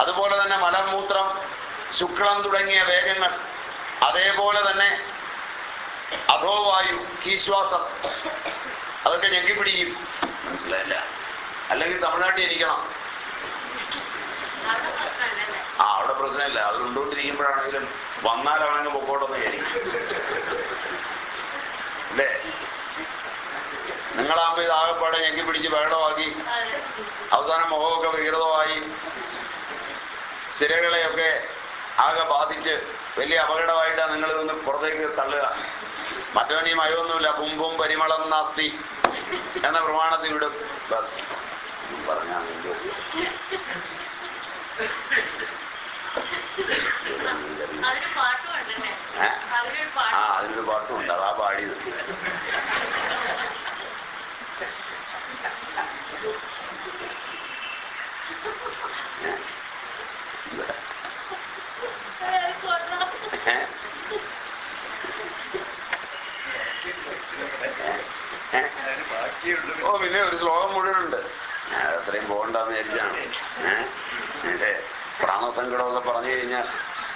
അതുപോലെ തന്നെ മലമൂത്രം ശുക്ലം തുടങ്ങിയ വേഗങ്ങൾ അതേപോലെ തന്നെ അധോവായു കീശ്വാസം അതൊക്കെ ഞെക്കിപ്പിടിക്കും. മനസ്സിലായില്ല? അല്ലെങ്കിൽ തമിഴ്നാട്ടിൽ ഇരിക്കണം. ആ അവിടെ പ്രശ്നമില്ല. അത് കൊണ്ടുകൊണ്ടിരിക്കുമ്പോഴാണെങ്കിലും വന്നാലാണെങ്കിൽ പൊക്കോട്ടെന്ന് വിചാരിക്കും അല്ലേ? നിങ്ങളാകുമ്പോൾ ഇത് ആകെപ്പാടെ ഞെക്കി പിടിച്ച് ബഹളമാക്കി. അവസാനം മുഖമൊക്കെ വികൃതമായി. സ്ഥിരകളെയൊക്കെ ആകെ ബാധിച്ച് വലിയ അപകടമായിട്ടാണ് നിങ്ങൾ നിന്ന് പുറത്തേക്ക് തള്ളുക. മറ്റവനീ മയൊന്നുമില്ല കുമ്പും പരിമളം നാസ്തി എന്ന പ്രമാണത്തിൽ വിടും. ബസ്. പറഞ്ഞാൽ ആ അതിനൊരു പാട്ടുമുണ്ട് അതാ പാടിയത്. ഓ പിന്നെ ഒരു ശ്ലോകം മുഴുവനുണ്ട് അത്രയും പോകണ്ടെന്ന് വിചാരിച്ചാണ്. ഏഹ് പ്രാണസങ്കടമൊക്കെ പറഞ്ഞു കഴിഞ്ഞാൽ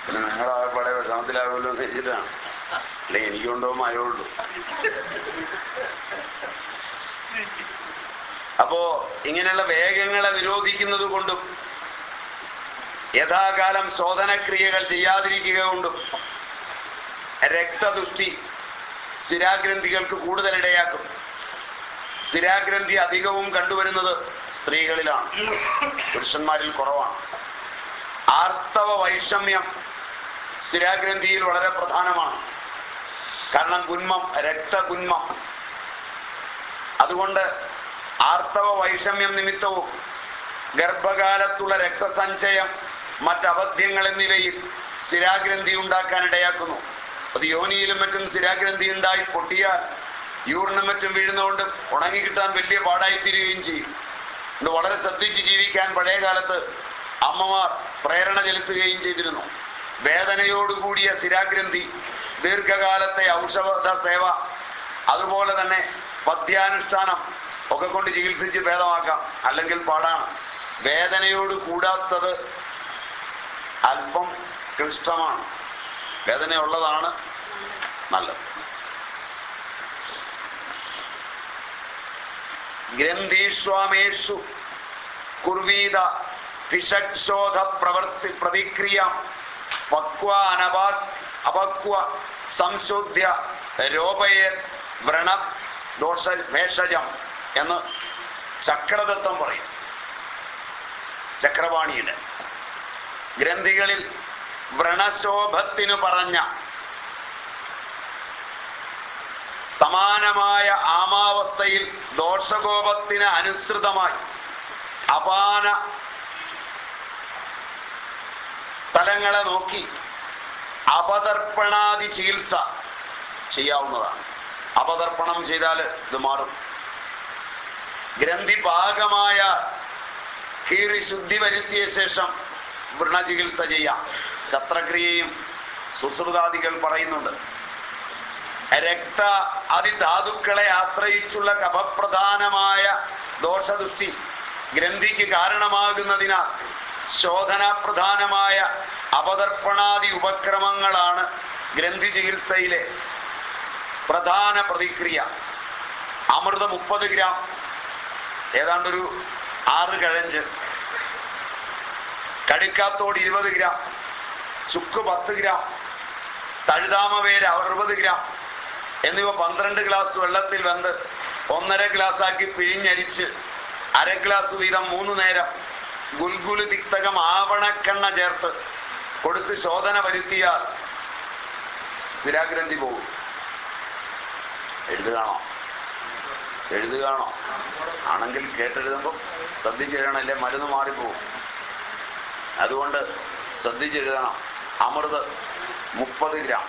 പിന്നെ നിങ്ങളാകപ്പാടെ വിഷമത്തിലാകുമല്ലോ എന്ന് അല്ലെ എനിക്കുണ്ടോ മയുള്ളൂ അപ്പോ ഇങ്ങനെയുള്ള വേഗങ്ങളെ നിരോധിക്കുന്നത് കൊണ്ടും യഥാകാലം ശോധനക്രിയകൾ ചെയ്യാതിരിക്കുക കൊണ്ടും രക്തദുഷ്ടി സ്ഥിരാഗ്രന്ഥികൾക്ക് കൂടുതൽ ഇടയാക്കും. സ്ഥിരാഗ്രന്ഥി അധികവും കണ്ടുവരുന്നത് സ്ത്രീകളിലാണ്. പുരുഷന്മാരിൽ കുറവാണ്. ആർത്തവ വൈഷമ്യം സ്ഥിരാഗ്രന്ഥിയിൽ വളരെ പ്രധാനമാണ്. കാരണം ഗുന്മം രക്തഗുന്മം അതുകൊണ്ട് ആർത്തവ വൈഷമ്യം നിമിത്തവും ഗർഭകാലത്തുള്ള രക്തസഞ്ചയം മറ്റവധ്യങ്ങൾ എന്നിവയിൽ സ്ഥിരാഗ്രന്ഥി ഉണ്ടാക്കാൻ ഇടയാക്കുന്നു. അത് യോനിയിലും മറ്റും സ്ഥിരാഗ്രന്ഥി ഉണ്ടായി പൊട്ടിയാൽ യൂറിനും മറ്റും വീഴുന്നതുകൊണ്ട് ഉണങ്ങി കിട്ടാൻ വലിയ പാടായിത്തീരുകയും ചെയ്യും. ഇത് വളരെ ശ്രദ്ധിച്ച് ജീവിക്കാൻ പഴയ കാലത്ത് അമ്മമാർ പ്രേരണ ചെലുത്തുകയും ചെയ്തിരുന്നു. വേദനയോടുകൂടിയ സ്ഥിരാഗ്രന്ഥി ദീർഘകാലത്തെ ഔഷധ സേവ അതുപോലെ തന്നെ പദ്യാനുഷ്ഠാനം ഒക്കെ കൊണ്ട് ചികിത്സിച്ച് ഭേദമാക്കാം അല്ലെങ്കിൽ പാടാണ്. വേദനയോട് കൂടാത്തത് അല്പം ക്ലിഷ്ടമാണ്. വേദനയുള്ളതാണ് നല്ലത്. ഗ്രന്ഥീഷ്വാമേഷു കുർവീത പിഷക്ഷോധ പ്രവർത്തി പ്രതിക്രിയ പക്വ അനവാ അപക്വ സംശുദ്ധ്യ രോപയെ വ്രണ ദോഷ ഭേഷജം എന്ന് ചക്രതത്വം പറയും. ചക്രവാണിയുടെ ഗ്രന്ഥികളിൽ വ്രണശോഭത്തിന് പറഞ്ഞ സമാനമായ ആമാവസ്ഥയിൽ ദോഷകോപത്തിന് അനുസൃതമായി അപാന സ്ഥലങ്ങളെ നോക്കി അപതർപ്പണാദി ചികിത്സ ചെയ്യാവുന്നതാണ്. അപതർപ്പണം ചെയ്താൽ ഇത് മാറും. ഗ്രന്ഥി ഭാഗമായ കീറി ശുദ്ധി വരുത്തിയ ശേഷം വൃണചികിത്സ ചെയ്യാം. ശസ്ത്രക്രിയയും സുശ്രുതാദികൾ പറയുന്നുണ്ട്. രക്ത അതിധാതുക്കളെ ആശ്രയിച്ചുള്ള കപപ്രധാനമായ ദോഷദൃഷ്ടി ഗ്രന്ഥിക്ക് കാരണമാകുന്നതിനാൽ ശോധനാപ്രധാനമായ അപതർപ്പണാദി ഉപക്രമങ്ങളാണ് ഗ്രന്ഥി ചികിത്സയിലെ പ്രധാന പ്രതിക്രിയ. അമൃതം മുപ്പത് ഗ്രാം. ഏതാണ്ടൊരു ആറ് കഴഞ്ച്. കടിക്കാത്തോട് ഇരുപത് ഗ്രാം. ചുക്ക് പത്ത് ഗ്രാം. തഴുതാമവേര് അറുപത് ഗ്രാം. എന്നിവ പന്ത്രണ്ട് ഗ്ലാസ് വെള്ളത്തിൽ വന്ന് ഒന്നര ഗ്ലാസ് ആക്കി പിഴിഞ്ഞരിച്ച് അര ഗ്ലാസ് വീതം മൂന്ന് നേരം ഗുൽഗുലു തിക്തകം ആവണക്കെണ്ണ ചേർത്ത് കൊടുത്ത് ശോധന വരുത്തിയാൽ സ്ഥിരാഗ്രന്ഥി പോകും. എഴുതുകയാണോ എഴുതുകയാണോ ആണെങ്കിൽ കേട്ടെഴുതുമ്പോൾ ശ്രദ്ധിച്ചെഴുതണം അല്ലെ? മരുന്ന് മാറിപ്പോവും. അതുകൊണ്ട് ശ്രദ്ധിച്ചെഴുതണം അമൃത് മുപ്പത് ഗ്രാം.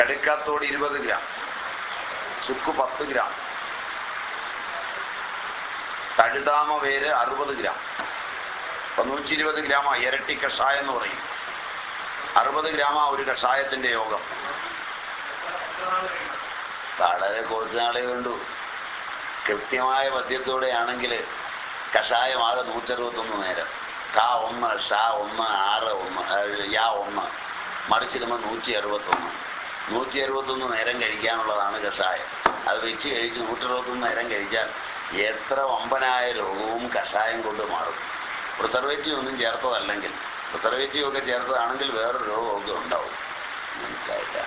കടുക്കാത്തോട് ഇരുപത് ഗ്രാം. ചുക്ക് പത്ത് ഗ്രാം. തഴുതാമ വേര് അറുപത് ഗ്രാം. അപ്പൊ നൂറ്റി ഇരുപത് ഗ്രാമ ഇരട്ടി കഷായം എന്ന് പറയും. അറുപത് ഗ്രാമ ഒരു കഷായത്തിന്റെ യോഗം. വളരെ കുറച്ച് നാളെ വേണ്ടു കൃത്യമായ പദ്യത്തോടെയാണെങ്കിൽ കഷായം ആകെ നൂറ്ററുപത്തൊന്ന് നേരം. കാ ഒന്ന് ഷാ ഒന്ന് ആറ് ഒന്ന് യാ ഒന്ന്. മറിച്ചിടുമ്പോൾ നൂറ്റി അറുപത്തൊന്ന് നൂറ്റി അറുപത്തൊന്ന് നേരം കഴിക്കാനുള്ളതാണ് കഷായം. അത് വെച്ച് കഴിച്ച് നൂറ്റി അറുപത്തൊന്ന് നേരം കഴിച്ചാൽ എത്ര വമ്പനായ രോഗവും കഷായം കൊണ്ട് മാറും. പ്രിസർവേറ്റീവ് ഒന്നും ചേർത്തതല്ലെങ്കിൽ പ്രിസർവേറ്റീവ് ഒക്കെ ചേർത്തതാണെങ്കിൽ വേറൊരു രോഗമൊക്കെ ഉണ്ടാവും. മനസ്സിലായില്ല?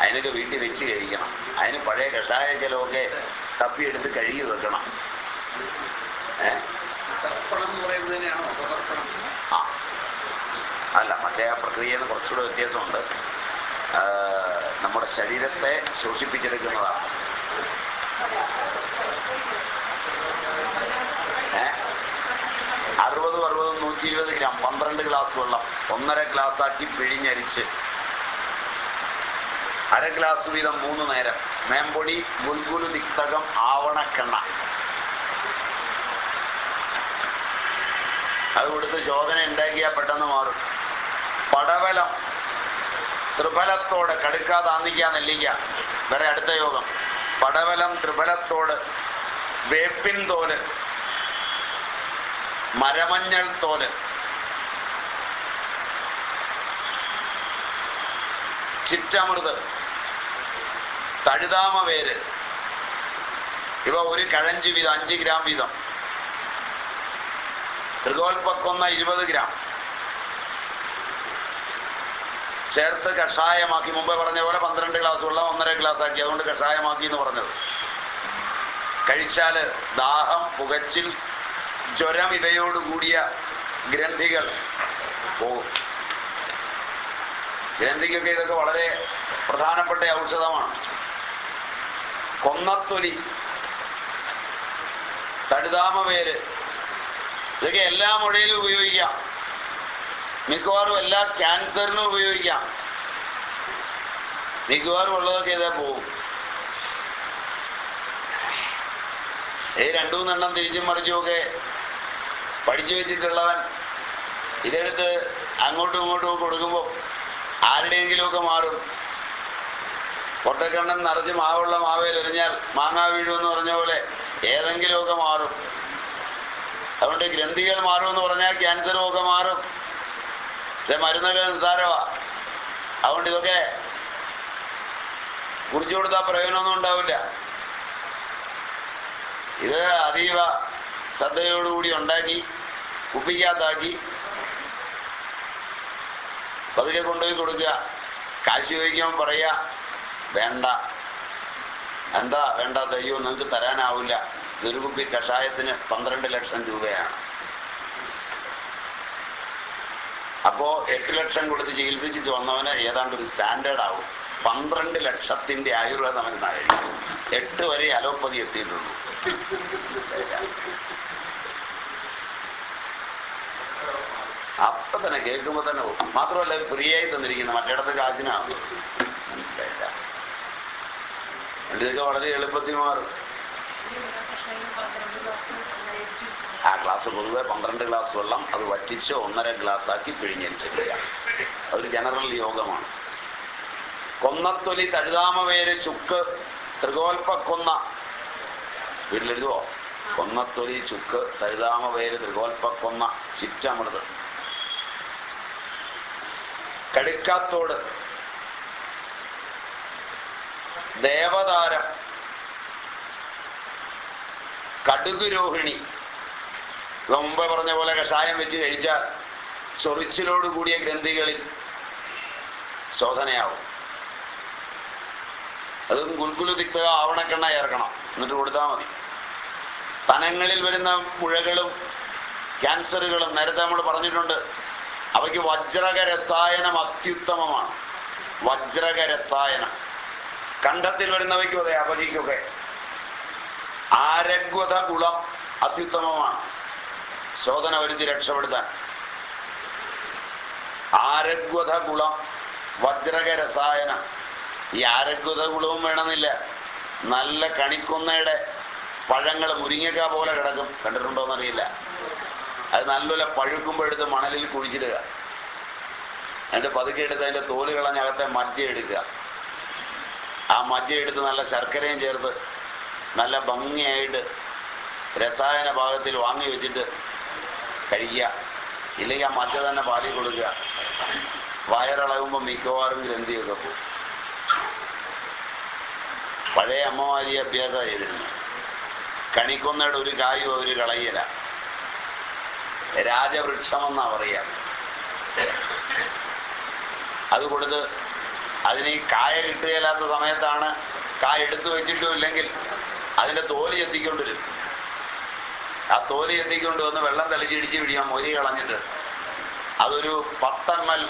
അതിനൊക്കെ വീട്ടിൽ വെച്ച് കഴിക്കണം. അതിന് പഴയ കഷായ ചിലവൊക്കെ തപ്പിയെടുത്ത് കഴുകി വെക്കണം. അല്ല മറ്റേ ആ പ്രക്രിയയിൽ കുറച്ചുകൂടെ വ്യത്യാസമുണ്ട്. നമ്മുടെ ശരീരത്തെ ശോഷിപ്പിച്ചെടുക്കുന്നതാണ് അറുപതും അറുപതും നൂറ്റി ഇരുപത് ഗ്രാം പന്ത്രണ്ട് ഗ്ലാസ് വെള്ളം ഒന്നര ഗ്ലാസ് ആക്കി പിഴിഞ്ഞരിച്ച്. അര ഗ്ലാസ് വീതം മൂന്ന് നേരം. മേമ്പൊടി മുൻകുലു നിക്തകം ആവണക്കെണ്ണ. അത് കൊടുത്ത് ശോധന ഉണ്ടാക്കിയാൽ പെട്ടെന്ന് മാറും. പടവലം. ത്രിഫലത്തോട് കടുക്കാതെ ആന്നിക്കാൻ നെല്ലിക്ക വേറെ അടുത്ത യോഗം. പടവലം ത്രിഫലത്തോട് വേപ്പിൻ തോൽ മരമഞ്ഞൾ തോൽ. ചിറ്റമൃത് തഴുതാമ വേര്. ഇവ ഒരു കഴഞ്ച് വീതം അഞ്ച് ഗ്രാം വീതം. ത്രികോൽപ്പക്കൊന്ന ഇരുപത് ഗ്രാം. ചേർത്ത് കഷായമാക്കി. മുമ്പേ പറഞ്ഞ പോലെ പന്ത്രണ്ട് ഗ്ലാസ് വെള്ളം ഒന്നര ഗ്ലാസ് ആക്കി. അതുകൊണ്ട് കഷായമാക്കി എന്ന് പറഞ്ഞത്. കഴിച്ചാൽ ദാഹം പുകച്ചിൽ ജ്വരം ഇവയോടുകൂടിയ ഗ്രന്ഥികൾ പോകും. ഗ്രന്ഥിക്കൊക്കെ ഇതൊക്കെ വളരെ പ്രധാനപ്പെട്ട ഔഷധമാണ്. കൊന്നത്തൊലി തടുതാമ പേര് ഇതൊക്കെ എല്ലാ മുഴയിലും ഉപയോഗിക്കാം. മിക്കവാറും എല്ലാ ക്യാൻസറിനും ഉപയോഗിക്കാം. മിക്കവാറും ഉള്ളതൊക്കെ ഏതാ പോവും. ഈ രണ്ടു മൂന്നെണ്ണം തിരിച്ചും മറിച്ചുമൊക്കെ പഠിച്ചു വെച്ചിട്ടുള്ളവൻ ഇതെടുത്ത് അങ്ങോട്ടും ഇങ്ങോട്ടും കൊടുക്കുമ്പോൾ ആരുടെയെങ്കിലുമൊക്കെ മാറും. പൊട്ടക്കണ്ണൻ നിറച്ച് മാവുള്ള മാവേൽ എറിഞ്ഞാൽ മാങ്ങാ വീഴുമെന്ന് പറഞ്ഞ പോലെ ഏതെങ്കിലുമൊക്കെ മാറും. അതുകൊണ്ട് ഗ്രന്ഥികൾ മാറുമെന്ന് പറഞ്ഞാൽ ക്യാൻസറും ഒക്കെ മാറും. പക്ഷെ മരുന്നൊക്കെ നിസ്സാരമാ അതുകൊണ്ട് ഇതൊക്കെ കുറിച്ചു കൊടുത്താൽ പ്രയോജനമൊന്നും ഉണ്ടാവില്ല. ഇത് അതീവ ശ്രദ്ധയോടുകൂടി ഉണ്ടാക്കി കുപ്പിക്കകത്താക്കി പതുക്കെ കൊണ്ടുപോയി കൊടുക്കുക. കാശി ചോദിക്കുമ്പോൾ പറയുക വേണ്ട. എന്താ വേണ്ട തയ്യോ നിങ്ങൾക്ക് തരാനാവില്ല ദുരുകുപ്പി കുപ്പി കഷായത്തിന് പന്ത്രണ്ട് ലക്ഷം രൂപയാണ്. അപ്പോ എട്ട് ലക്ഷം കൊടുത്ത് ചികിത്സിച്ചിട്ട് വന്നവന് ഏതാണ്ട് ഒരു സ്റ്റാൻഡേർഡ് ആവും. പന്ത്രണ്ട് ലക്ഷത്തിന്റെ ആയുർവേദം അവന് നായിരുന്നു എട്ട് വരെ അലോപ്പതി എത്തിയിട്ടുള്ളൂ. അപ്പൊ തന്നെ കേൾക്കുമ്പോ തന്നെ മാത്രമല്ല ഫ്രീ ആയി തന്നിരിക്കുന്ന. മറ്റിടത്ത് കാശിനാണ് മനസ്സിലായില്ല. വളരെ എളുപ്പത്തിൽ മാറും. ആ ഗ്ലാസ് പൊതുവെ പന്ത്രണ്ട് ഗ്ലാസ് വെള്ളം അത് വറ്റിച്ച് ഒന്നര ഗ്ലാസ് ആക്കി പിഴിഞ്ഞരിച്ചിടുക അതൊരു ജനറൽ യോഗമാണ്. കൊന്നത്തൊലി തഴുതാമവേര് ചുക്ക് ത്രികോൽപ്പക്കൊന്ന. വീട്ടിലെഴുതുവോ കൊന്നത്തൊലി ചുക്ക് തഴുതാമവേര് ത്രികോൽപ്പക്കൊന്ന ചിറ്റമൃത്. കടുക്കാത്തോട്. ദേവതാരം. കടുകുരോഹിണി ഇവ മുമ്പ് പറഞ്ഞ പോലെ കഷായം വെച്ച് കഴിച്ചാൽ ചൊറിച്ചിലോട് കൂടിയ ഗ്രന്ഥികളിൽ ശോധനയാവും. അതും ഗുൽഗുലു തിക്തക ആവണക്കെണ്ണ ചേർക്കണം. എന്നിട്ട് കൊടുത്താൽ മതി. സ്ഥലങ്ങളിൽ വരുന്ന മുഴകളും ക്യാൻസറുകളും നേരത്തെ നമ്മൾ പറഞ്ഞിട്ടുണ്ട്. അവയ്ക്ക് വജ്രക രസായനം അത്യുത്തമമാണ്. വജ്രക രസായനം. കണ്ഠത്തിൽ വരുന്നവയ്ക്കും അതെ അപകിക്കൊക്കെ ആരഗ്വത ഗുളം അത്യുത്തമമാണ്. ശോധന വരുത്തി രക്ഷപ്പെടുത്താൻ. ആരഗ്വത ഗുളം വജ്രക രസായനം ഈ ആരഗ്വത ഗുളവും വേണമെന്നില്ല. നല്ല കണിക്കൊന്നയുടെ പഴങ്ങൾ മുരിങ്ങക്ക പോലെ കിടക്കും. കണ്ടിട്ടുണ്ടോ കണ്ടിട്ടുണ്ടോന്നറിയില്ല. അത് നല്ലപോലെ പഴുക്കുമ്പോൾ എടുത്ത് മണലിൽ കുഴിച്ചിടുക. എന്നിട്ട് പതുക്കെ എടുത്ത് അതിന്റെ തോൽ മജ്ജ എടുക്കുക. ആ മജ്ജ എടുത്ത് നല്ല ശർക്കരയും ചേർത്ത് നല്ല ഭംഗിയായിട്ട് രസായന ഭാഗത്തിൽ വാങ്ങി വെച്ചിട്ട് കഴിക്കുക. ഇല്ലെങ്കിൽ ആ മജ്ജ തന്നെ പാലിൽ കൊടുക്കുക. വയറിളകുമ്പോൾ മിക്കവാറും ഗ്രന്ഥിയൊക്കെ പോകും. പഴയ അമ്മമാരി അഭ്യാസം ചെയ്തിരുന്നു കണിക്കൊന്നയുടെ ഒരു കായും ഒരു കളയല. രാജവൃക്ഷമെന്നാ പറയുക അത് കൊടുത്ത് അതിന് കായ കിട്ടുകയില്ലാത്ത സമയത്താണ് കായ എടുത്തു വെച്ചിട്ടും ഇല്ലെങ്കിൽ അതിന്റെ തോൽ എത്തിക്കൊണ്ടിരും ആ തോലി എത്തിക്കൊണ്ട് വന്ന് വെള്ളം തളിച്ചിടിച്ച് പിടിക്കാൻ മൊരി കളഞ്ഞിട്ട് അതൊരു പത്തമ്മൽ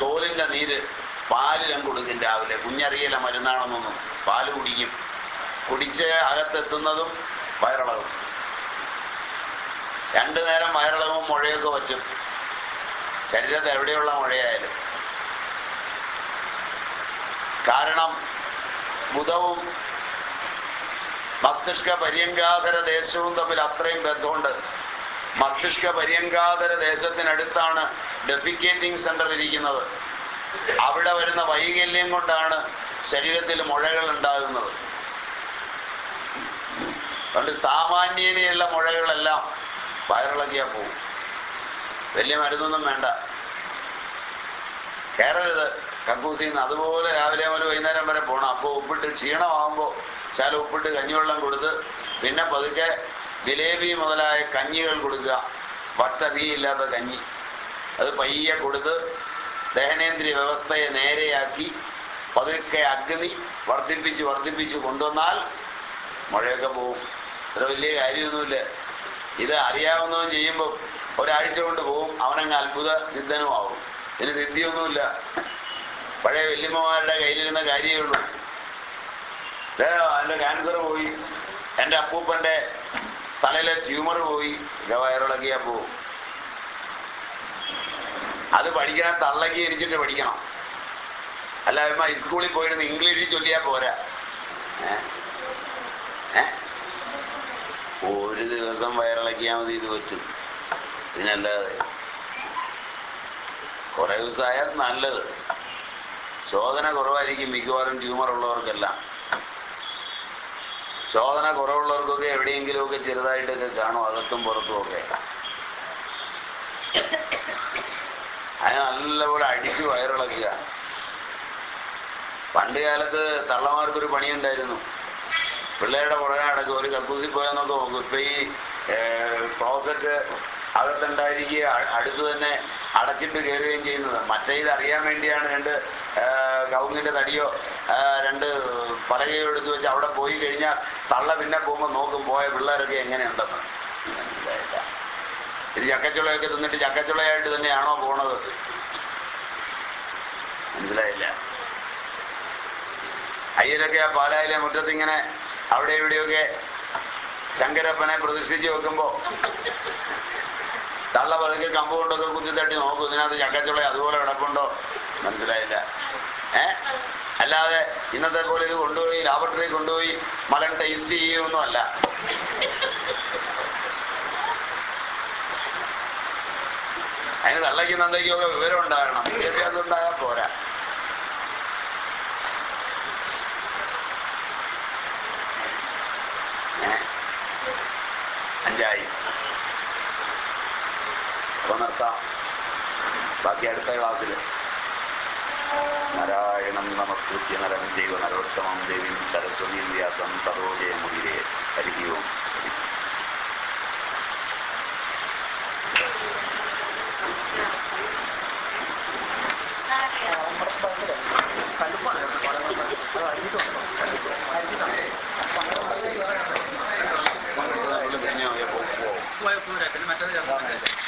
തോലിന്റെ നീര് പാലിലും കൊടുക്കും രാവിലെ. കുഞ്ഞറിയില്ല മരുന്നാണെന്നൊന്നും പാൽ കുടിക്കും. കുടിച്ച് അകത്തെത്തുന്നതും വയറിളകും. രണ്ടു നേരം വയറിളകും മുഴയൊക്കെ പറ്റും. ശരീരത്തിൽ എവിടെയുള്ള മുഴയായാലും. കാരണം ബുധവും മസ്തിഷ്ക പര്യങ്കാധര ദേശവും തമ്മിൽ അത്രയും ബന്ധമുണ്ട്. മസ്തിഷ്ക പര്യങ്കാധര ദേശത്തിനടുത്താണ് ഡെഫിക്കേറ്റിംഗ് സെന്റർ ഇരിക്കുന്നത്. അവിടെ വരുന്ന വൈകല്യം കൊണ്ടാണ് ശരീരത്തിൽ മുഴകൾ ഉണ്ടാകുന്നത്. അതുകൊണ്ട് സാമാന്യനെയുള്ള മുഴകളെല്ലാം വയറിളക്കിയാൽ പോകും വലിയ മരുന്നൊന്നും വേണ്ട. കയറരുത് കക്കൂസിന്ന് അതുപോലെ രാവിലെ മുതൽ വൈകുന്നേരം വരെ പോകണം അപ്പോൾ ഉപ്പിട്ട് ക്ഷീണമാകുമ്പോൾ ശാല ഉപ്പിട്ട് കഞ്ഞിവെള്ളം കൊടുത്ത് പിന്നെ പതുക്കെ ജിലേബി മുതലായ കഞ്ഞികൾ കൊടുക്കുക. പച്ചതീയില്ലാത്ത കഞ്ഞി. അത് പയ്യെ കൊടുത്ത് ദഹനേന്ദ്രിയ വ്യവസ്ഥയെ നേരെയാക്കി പതുക്കെ അഗ്നി വർദ്ധിപ്പിച്ച് വർദ്ധിപ്പിച്ച് കൊണ്ടുവന്നാൽ മഴയൊക്കെ പോവും. അത്ര വലിയ കാര്യമൊന്നുമില്ല. ഇത് അറിയാവുന്നവൻ ചെയ്യുമ്പോൾ ഒരാഴ്ച കൊണ്ട് പോവും. അവനങ്ങ് അത്ഭുത സിദ്ധനുമാവും. ഇതിന് സിദ്ധിയൊന്നുമില്ല. പഴയ വല്യമ്മമാരുടെ കയ്യിലിരുന്ന കാര്യമേ ഉള്ളൂ. എന്റെ ക്യാൻസർ പോയി. എന്റെ അപ്പൂപ്പന്റെ തലയിലെ ട്യൂമർ പോയി. ഇത് വയറിളക്കിയാൽ പോവും അത് പഠിക്കണം തള്ളക്കി എനിച്ചിട്ട് പഠിക്കണം. അല്ല ഇമ്മ സ്കൂളിൽ പോയിരുന്ന് ഇംഗ്ലീഷിൽ ചൊല്ലിയാൽ പോരാ? ഒരു ദിവസം വയറിളക്കിയാൽ മതി ഇത് പറ്റും. ഇതിനല്ലാതെ. കുറെ ദിവസമായാൽ നല്ലത്. ശോധന കുറവായിരിക്കും മിക്കവാറും ട്യൂമർ ഉള്ളവർക്കല്ല. ശോധന കുറവുള്ളവർക്കൊക്കെ എവിടെയെങ്കിലുമൊക്കെ ചെറുതായിട്ടൊക്കെ കാണും അകത്തും പുറത്തും ഒക്കെ. അതിന് നല്ലപോലെ അടിച്ചു വയറിളക്കുക. പണ്ട് കാലത്ത് തള്ളമാർക്കൊരു പണിയുണ്ടായിരുന്നു. പിള്ളേരുടെ പുറകെ അടക്കം ഒരു കക്കൂസി പോയെന്നൊക്കെ നോക്കും. ഇപ്പൊ ഈ ക്ലോസറ്റ് അകത്തുണ്ടായിരിക്കുക അടുത്ത് തന്നെ അടച്ചിട്ട് കയറുകയും ചെയ്യുന്നത്. മറ്റേ ഇത് അറിയാൻ വേണ്ടിയാണ് രണ്ട് ഏ, കവുങ്ങിന്റെ തടിയോ രണ്ട് പലകയോ എടുത്തു വെച്ച് അവിടെ പോയി കഴിഞ്ഞാൽ തള്ള പിന്നെ പോകുമ്പോൾ നോക്കും പോയ പിള്ളേരൊക്കെ എങ്ങനെയുണ്ടെന്ന്. ഇത് ചക്കച്ചുളയൊക്കെ തിന്നിട്ട് ചക്കച്ചുളയായിട്ട് തന്നെയാണോ പോണത്? മനസ്സിലായില്ല. അയ്യരൊക്കെ ആ പാലായിലെ മുറ്റത്ത് ഇങ്ങനെ അവിടെ ഇവിടെയൊക്കെ ശങ്കരപ്പനെ പ്രതിഷ്ഠിച്ച് വെക്കുമ്പോ തള്ള പതുക്കെ കമ്പ് കൊണ്ടൊക്കെ കുത്തി തട്ടി നോക്കും ഇതിനകത്ത് ചക്കച്ചുള അതുപോലെ കിടപ്പുണ്ടോ? മനസ്സിലായില്ല. ഏ? അല്ലാതെ ഇന്നത്തെ പോലെ ഇത് കൊണ്ടുപോയി ലാബറട്ടറി കൊണ്ടുപോയി മലൻ ടേസ്റ്റ് ചെയ്യുമൊന്നുമല്ല അതിന് തള്ളയ്ക്കും ഒക്കെ വിവരം ഉണ്ടാകണം. വിദ്യാഭ്യാസം ഉണ്ടായാൽ പോരാ? അഞ്ചായി. അപ്പൊ നിർത്താം. ബാക്കി അടുത്ത ക്ലാസ്സിൽ നാരായണം നമസ്കൃത്യ നരം ചെയ്വ നരോത്തമം ദേവീം സരസ്വതീം വ്യാസം തതോ ജയമുദിരേ ഹരി ഓം പോയ പിന്നെ മറ്റേ